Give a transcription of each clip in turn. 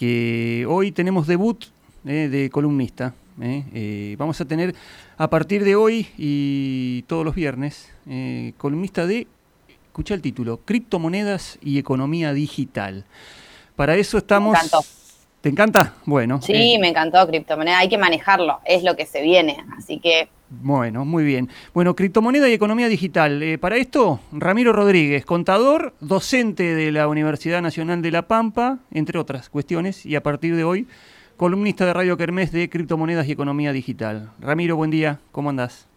que hoy tenemos debut eh, de columnista. eh. Eh, vamos a tener a partir de hoy y todos los viernes, columnista de, escucha el título, Criptomonedas y Economía Digital. Para eso estamos... ¿Te encanta? Bueno. Sí, eh, me encantó criptomoneda, hay que manejarlo, es lo que se viene, así que Bueno, muy bien. Bueno, criptomoneda y economía digital. Eh, para esto, Ramiro Rodríguez, contador, docente de la Universidad Nacional de La Pampa, entre otras cuestiones, y a partir de hoy, columnista de Radio Kermés de criptomonedas y economía digital. Ramiro, buen día, ¿cómo andás?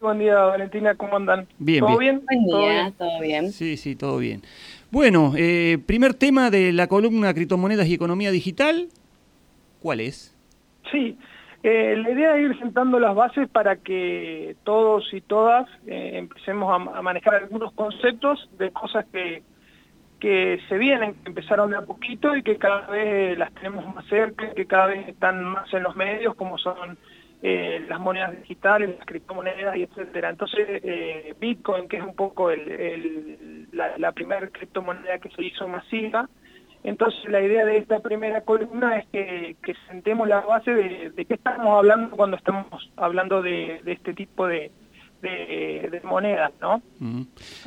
Buen día, Valentina, ¿cómo andan? Bien, ¿Todo bien. bien? buen ¿Todo día, bien? todo bien. Sí, sí, todo bien. Bueno, eh, primer tema de la columna criptomonedas y economía digital, ¿cuál es? Sí, eh, la idea es ir sentando las bases para que todos y todas eh, empecemos a, a manejar algunos conceptos de cosas que, que se vienen, que empezaron de a poquito y que cada vez las tenemos más cerca, que cada vez están más en los medios, como son eh, las monedas digitales, las criptomonedas y etcétera. Entonces, eh, Bitcoin, que es un poco el, el- la, la primera criptomoneda que se hizo masiva, entonces la idea de esta primera columna es que, que sentemos la base de, de qué estamos hablando cuando estamos hablando de, de este tipo de, de- monedas, ¿no?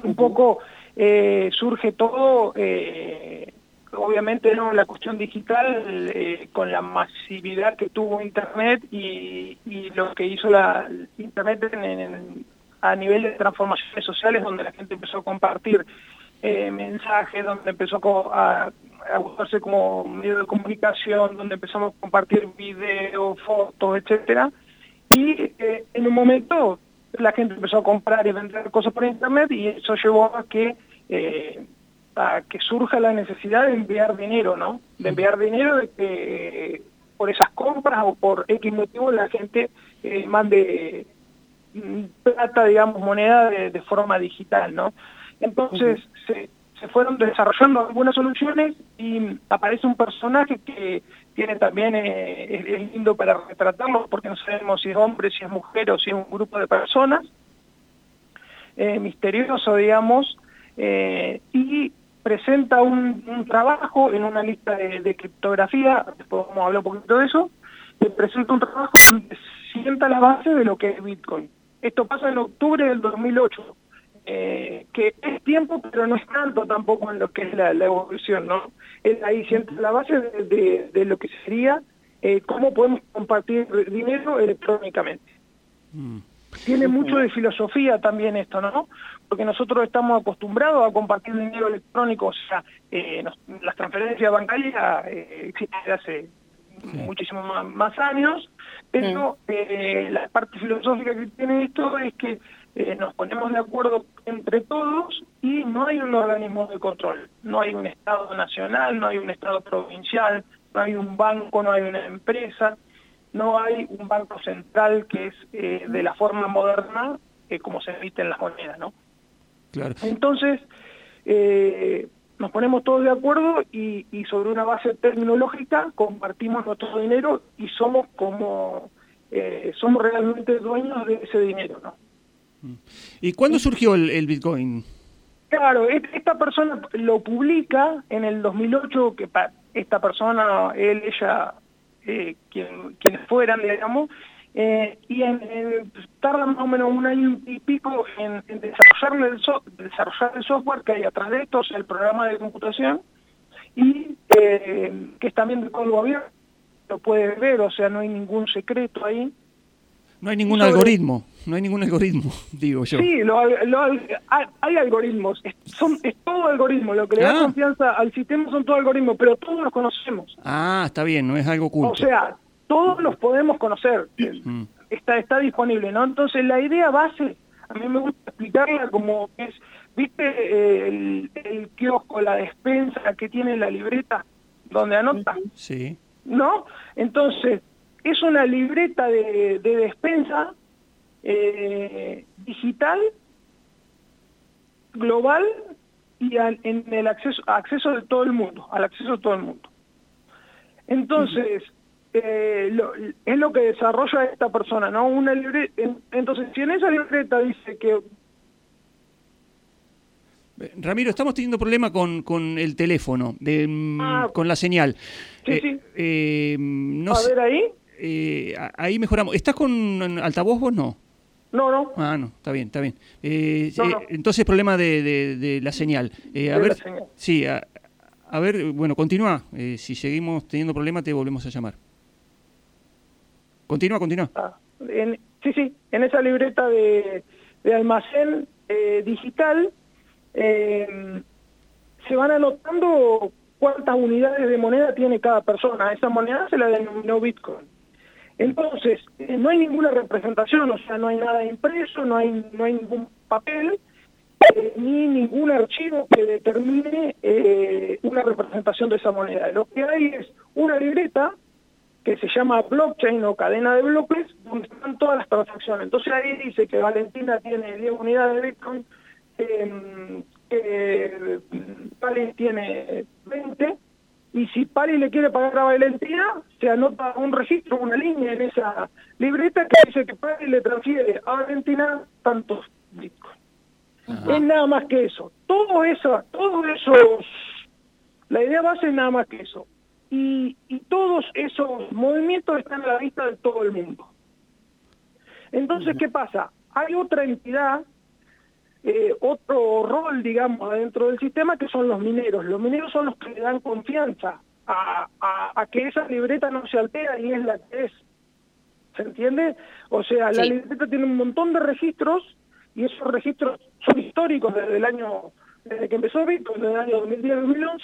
Un poco eh, surge todo, eh, obviamente no la cuestión digital, eh, con la masividad que tuvo Internet y, y lo que hizo la Internet en- a nivel de transformaciones sociales, donde la gente empezó a compartir eh, mensajes, donde empezó a, a usarse como medio de comunicación, donde empezamos a compartir videos, fotos, etcétera. Y eh, en un momento la gente empezó a comprar y vender cosas por internet y eso llevó a que eh, a que surja la necesidad de enviar dinero, ¿no? De enviar dinero de que eh, por esas compras o por X motivo la gente eh, mande mm, plata, digamos, moneda de, de forma digital, ¿no? Entonces se, se fueron desarrollando algunas soluciones y aparece un personaje que tiene también, eh, es, es lindo para retratarlo porque no sabemos si es hombre, si es mujer o si es un grupo de personas, eh, misterioso, digamos, eh, y presenta un, trabajo en una lista de, criptografía, después vamos a hablar un poquito de eso, le presenta un trabajo donde sienta la base de lo que es Bitcoin. Esto pasa en octubre del 2008, eh, que es tiempo, pero no es tanto tampoco en lo que es la, evolución, ¿no? Él ahí sienta la base de lo que sería eh, cómo podemos compartir dinero electrónicamente Mm. Tiene mucho de filosofía también esto, ¿no? Porque nosotros estamos acostumbrados a compartir dinero electrónico, o sea, eh, nos- las transferencias bancarias eh, existen desde hace muchísimos más, más años, pero eh, la parte filosófica que tiene esto es que nos ponemos de acuerdo entre todos y no hay un organismo de control, no hay un Estado nacional, no hay un Estado provincial, no hay un banco, no hay una empresa, no hay un banco central que es eh, de la forma moderna eh, como se emiten las monedas, ¿no? Claro. Entonces, eh, nos ponemos todos de acuerdo y, y sobre una base terminológica compartimos nuestro dinero y somos como, eh, somos realmente dueños de ese dinero, ¿no? ¿Y cuándo surgió el, el Bitcoin? Claro, et- esta persona lo publica en el 2008, que esta persona, él, ella, eh, quien, quienes fueran, digamos, eh, y en, en- tarda más o menos un año y pico en, en desarrollar, el so- desarrollar el software que hay atrás de esto, o sea, el programa de computación, y eh, que es también de código abierto, lo puedes ver, o sea, no hay ningún secreto ahí. No hay ningún sobre- algoritmo, no hay ningún algoritmo, digo yo. Sí, lo, lo- hay, algoritmos, es, son, es todo algoritmo, lo que le da Ah. confianza al sistema son todo algoritmos, pero todos los conocemos. Ah, está bien, no es algo oculto. O sea, todos los podemos conocer, Mm. está, está disponible, ¿no? Entonces la idea base, a mí me gusta explicarla como es, ¿viste eh, el, el kiosco, la despensa que tiene la libreta donde anota? Sí. ¿no? Entonces, es una libreta de, de despensa eh, digital, global y al- en el acceso, acceso de todo el mundo, al acceso de todo el mundo. Entonces, eh, lo- es lo que desarrolla esta persona, ¿no? Una libreta, entonces, si en esa libreta dice que Eh, Ramiro, estamos teniendo problema con, con el teléfono, de, mm, Ah. con la señal. Sí, Eh, sí. eh, no a sé, ver ahí. eh, ahí mejoramos. ¿Estás con altavoz vos? No. No, no. Ah, no, está bien, está bien. Eh, No, eh. Entonces, problema de, de- de la señal. Eh, a De ver, la señal. sí, a, a ver, bueno, continúa. Eh, si seguimos teniendo problema, te volvemos a llamar. Continúa, continúa. Ah, en- sí, sí, en esa libreta de, de almacén eh, digital eh, se van anotando cuántas unidades de moneda tiene cada persona. Esa moneda se la denominó Bitcoin. Entonces, eh, no hay ninguna representación, o sea, no hay nada impreso, no hay, no hay ningún papel, eh, ni ningún archivo que determine eh, una representación de esa moneda. Lo que hay es una libreta que se llama blockchain o cadena de bloques, donde están todas las transacciones. Entonces ahí dice que Valentina tiene 10 unidades de Bitcoin, eh, que Pali tiene 20, y si Pali le quiere pagar a Valentina, se anota un registro, una línea en esa libreta que dice que Pali le transfiere a Valentina tantos Bitcoin. Es nada más que eso. Todo eso, todo esos, la idea base es nada más que eso. Y, y todos esos movimientos están a la vista de todo el mundo. Entonces, ¿qué pasa? Hay otra entidad, eh, otro rol, digamos, dentro del sistema que son los mineros. Los mineros son los que le dan confianza a, a- a que esa libreta no se altera y es la que es. ¿Se entiende? O sea, la libreta tiene un montón de registros y esos registros son históricos desde el año, desde que empezó Bitcoin, desde el año 2010-2011,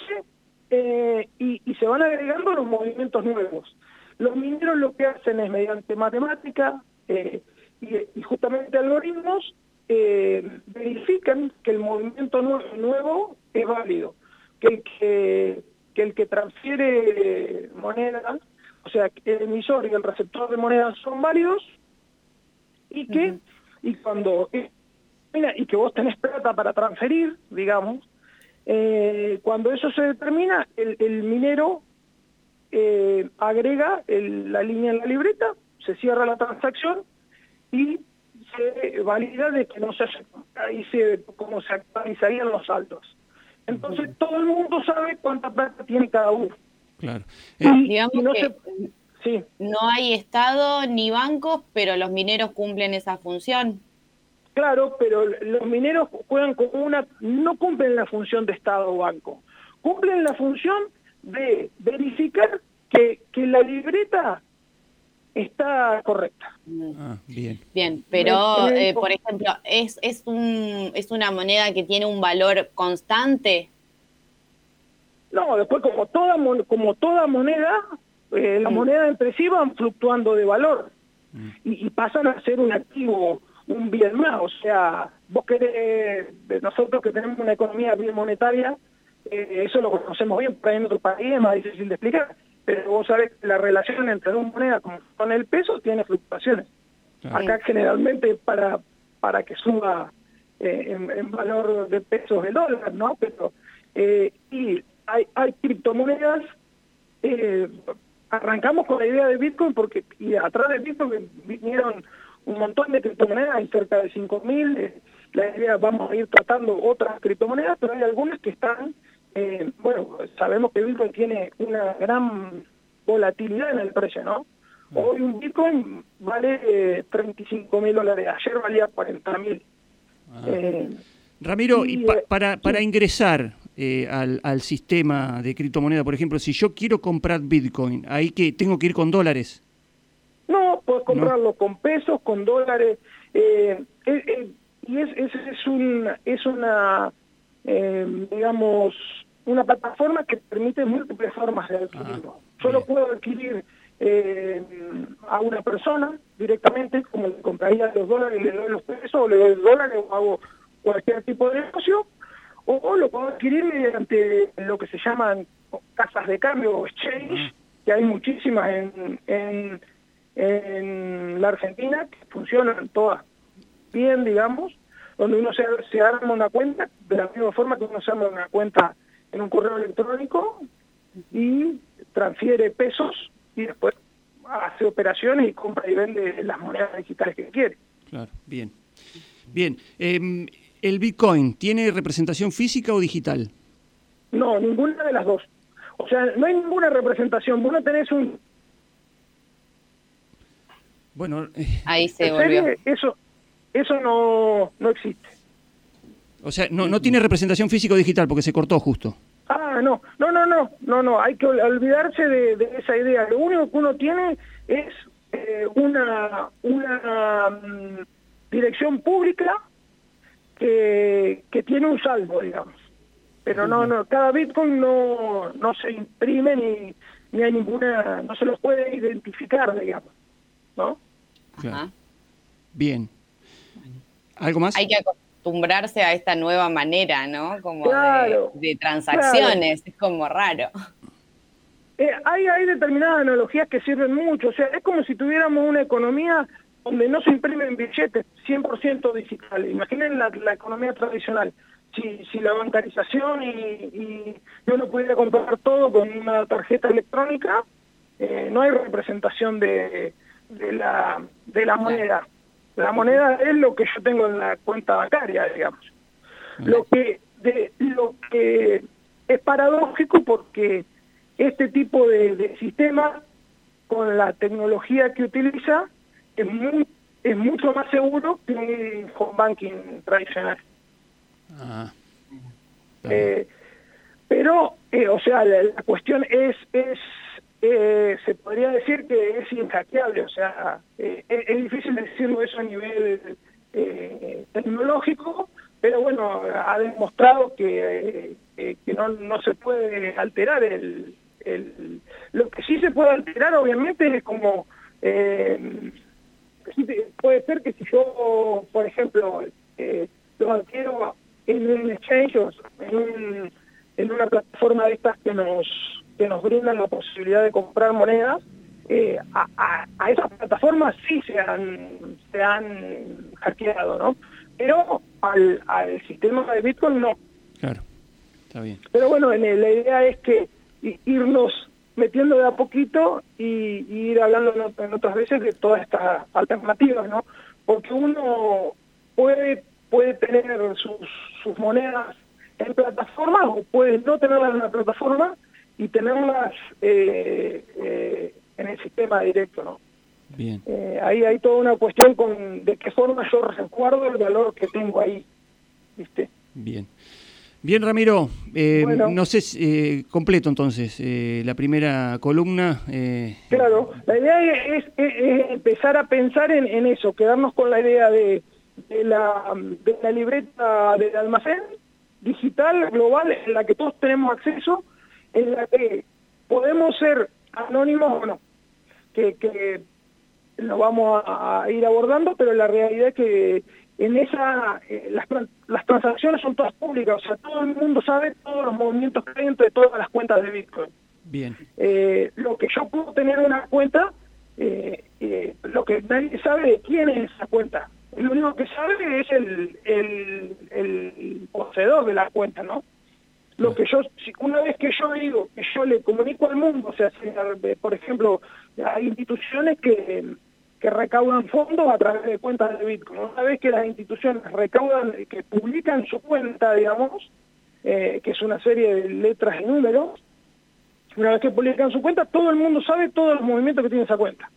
eh, y, y se van agregando los movimientos nuevos. Los mineros lo que hacen es mediante matemática eh, y, y justamente algoritmos, eh, verifican que el movimiento nuevo, nuevo es válido, que el que, que el que transfiere moneda, o sea, el emisor y el receptor de monedas son válidos y que y cuando eh, mira, y que vos tenés plata para transferir, digamos, eh, cuando eso se determina, el, el minero eh, agrega el- la línea en la libreta, se cierra la transacción y se valida de que no se hace, ahí se, como se actualizarían los saldos. Entonces todo el mundo sabe cuánta plata tiene cada uno. Claro. Eh, Y- Digamos y no que se- sí. no hay Estado ni bancos, pero los mineros cumplen esa función. Claro, pero los mineros juegan como una, no cumplen la función de Estado o banco, cumplen la función de verificar que, que la libreta está correcta. ah, bien. Bien, pero eh, por ejemplo, ¿es, es, un, ¿es una moneda que tiene un valor constante? No, después como toda mon- como toda moneda, eh, la Mm. moneda entre sí van fluctuando de valor y, y pasan a ser un activo, un bien más. O sea, vos querés, nosotros que tenemos una economía bien monetaria, eh, eso lo conocemos bien, pero en otro país es más difícil de explicar. Pero vos sabés que la relación entre dos monedas con, con el peso tiene fluctuaciones. Acá generalmente para para que suba eh, en, en valor de pesos el dólar, ¿no? Pero eh, y hay, hay criptomonedas. eh, arrancamos con la idea de Bitcoin porque y atrás de Bitcoin vinieron un montón de criptomonedas, hay cerca de 5.000. eh, la idea vamos a ir tratando otras criptomonedas, pero hay algunas que están, eh, bueno, sabemos que Bitcoin tiene una gran volatilidad en el precio, ¿no? Hoy un Bitcoin vale eh, 35 mil dólares, ayer valía 40 mil. Eh, Ramiro, y pa- eh, para, para ingresar eh, al, al sistema de criptomoneda, por ejemplo, si yo quiero comprar Bitcoin, ahí que tengo que ir con dólares. No, puedes comprarlo con pesos, con dólares. y es, es, es, un, es una, digamos, una plataforma que permite múltiples formas de adquirirlo. Ah, Yo lo bien. puedo adquirir eh, a una persona directamente, como le compraría los dólares, le doy los pesos, o le doy dólares, o hago cualquier tipo de negocio, o, o lo puedo adquirir mediante lo que se llaman casas de cambio o exchange, que hay muchísimas en, en, en la Argentina, que funcionan todas bien, digamos, donde uno se, se arma una cuenta, de la misma forma que uno se arma una cuenta en un correo electrónico y transfiere pesos y después hace operaciones y compra y vende las monedas digitales que quiere. Claro, bien. Bien. em, ¿El Bitcoin tiene representación física o digital? No, ninguna de las dos. O sea, no hay ninguna representación. Vos no tenés un... Bueno, eh, ahí se volvió. Eso, eso no, no existe. O sea, no, no tiene representación física o digital porque se cortó justo. Ah, no, no, no, no, no, no, hay que olvidarse de, esa idea. Lo único que uno tiene es eh, una, una mm, dirección pública que, que tiene un saldo, digamos. Pero no, no, cada Bitcoin no, no se imprime ni, ni hay ninguna, no se los puede identificar, digamos, ¿no? Bien. ¿Algo más? Hay que acostumbrarse a esta nueva manera, ¿no? Como de, transacciones, es como raro. Eh, hay, hay determinadas analogías que sirven mucho, o sea, es como si tuviéramos una economía donde no se imprimen billetes 100% digital. Imaginen la, la, economía tradicional. Si, si la bancarización y, y, uno pudiera comprar todo con una tarjeta electrónica, eh, no hay representación de, de, la, de la moneda. La moneda es lo que yo tengo en la cuenta bancaria, digamos. Lo que, de, lo que es paradójico porque este tipo de, de sistema, con la tecnología que utiliza, es, muy, es mucho más seguro que un home banking tradicional. Ah, eh, pero, eh, o sea, la, cuestión es, es eh, se podría decir que es inhackeable, o sea, es, difícil decirlo eso a nivel tecnológico, pero bueno, ha demostrado que, que no, no se puede alterar el. Lo que sí se puede alterar, obviamente, es como... Eh, puede ser que si yo, por ejemplo, eh, lo adquiero en un exchange en, en una plataforma de estas que nos que nos brindan la posibilidad de comprar monedas, eh, a, a, esas plataformas sí se han, se han hackeado, ¿no? Pero al, al sistema de Bitcoin no. Claro, está bien. Pero bueno, la idea es que irnos metiendo de a poquito y, ir hablando en, otras veces de todas estas alternativas, ¿no? Porque uno puede puede tener sus, sus monedas en plataformas o puede no tenerlas en la plataforma y tenerlas eh, eh, en el sistema directo, ¿no? Bien. Eh, ahí hay toda una cuestión con de qué forma yo recuerdo el valor que tengo ahí, ¿viste? Bien. Bien, Ramiro, eh, no sé, eh, completo entonces, eh, la primera columna. Claro, la idea es, empezar a pensar en, eso, quedarnos con la idea de, la, de la libreta del almacén digital, global, en la que todos tenemos acceso, en la que podemos ser anónimos o no, que, que lo vamos a ir abordando, pero la realidad es que en esa, eh, las, las, transacciones son todas públicas, o sea, todo el mundo sabe todos los movimientos que hay entre todas las cuentas de Bitcoin. Bien. Eh, lo que yo puedo tener en una cuenta, eh, eh, lo que nadie sabe de quién es esa cuenta. Lo único que sabe es el, el, el poseedor de la cuenta, ¿no? Lo que yo, una vez que yo digo que yo le comunico al mundo, o sea, por ejemplo, hay instituciones que que recaudan fondos a través de cuentas de Bitcoin. Una vez que las instituciones recaudan, que publican su cuenta, digamos, eh, que es una serie de letras y números, una vez que publican su cuenta, todo el mundo sabe todos los movimientos que tiene esa cuenta.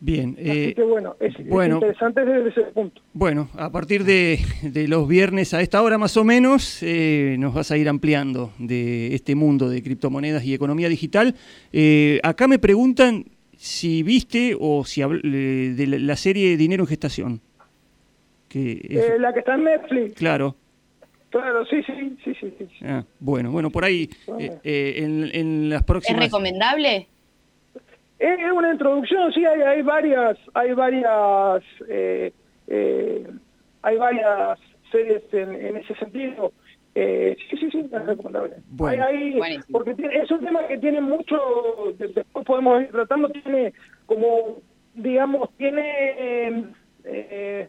Bien. Así eh, que bueno es, interesante desde ese punto. Bueno, a partir de, los viernes a esta hora más o menos, eh, nos vas a ir ampliando de este mundo de criptomonedas y economía digital. acá me preguntan si viste o si de la, serie Dinero en Gestación. Que eh, la que está en Netflix. Claro. Claro, sí, sí, sí, sí. Ah, bueno, bueno, por ahí, eh, eh, en, en, las próximas... ¿Es recomendable? Es una introducción, sí, hay, hay varias, hay varias, hay varias series en, en ese sentido. Eh, sí, sí, sí, es recomendable. porque es un tema que tiene mucho, después podemos ir tratando, tiene como, digamos, tiene eh,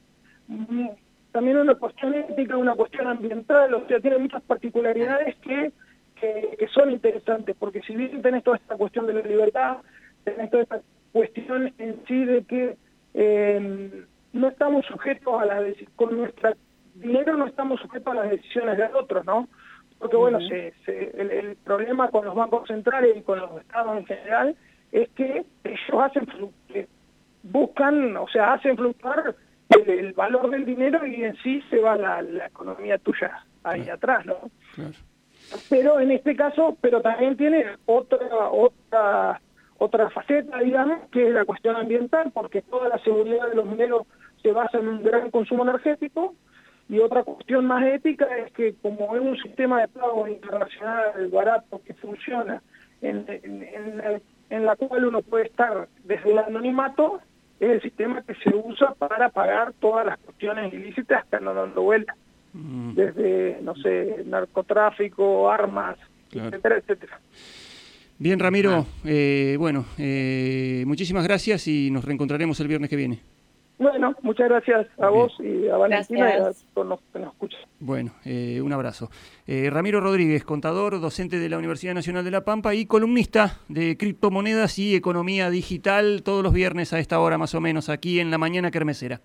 también una cuestión ética, una cuestión ambiental, o sea, tiene muchas particularidades que, que, son interesantes, porque si bien tenés toda esta cuestión de la libertad, toda esta cuestión en sí de que eh, no estamos sujetos a la con nuestra dinero no estamos sujetos a las decisiones de otros, ¿no? Porque bueno, se, el, problema con los bancos centrales y con los estados en general es que ellos hacen eh, buscan, o sea, hacen fluctuar el, valor del dinero y en sí se va la, economía tuya ahí atrás, ¿no? Pero en este caso, pero también tiene otra otra otra faceta, digamos, que es la cuestión ambiental, porque toda la seguridad de los mineros se basa en un gran consumo energético, y otra cuestión más ética es que como es un sistema de pagos internacional barato que funciona, en, en, la, cual uno puede estar desde el anonimato, es el sistema que se usa para pagar todas las cuestiones ilícitas que andan dando vuelta. Mm. Desde, no sé, narcotráfico, armas, etcétera, etcétera. Bien, Ramiro, eh, bueno, eh, muchísimas gracias y nos reencontraremos el viernes que viene. Bueno, muchas gracias a vos y a Valentina y a todos los que nos escuchan. Bueno, eh, un abrazo. Eh, Ramiro Rodríguez, contador, docente de la Universidad Nacional de La Pampa y columnista de criptomonedas y economía digital todos los viernes a esta hora más o menos aquí en la mañana kermesera.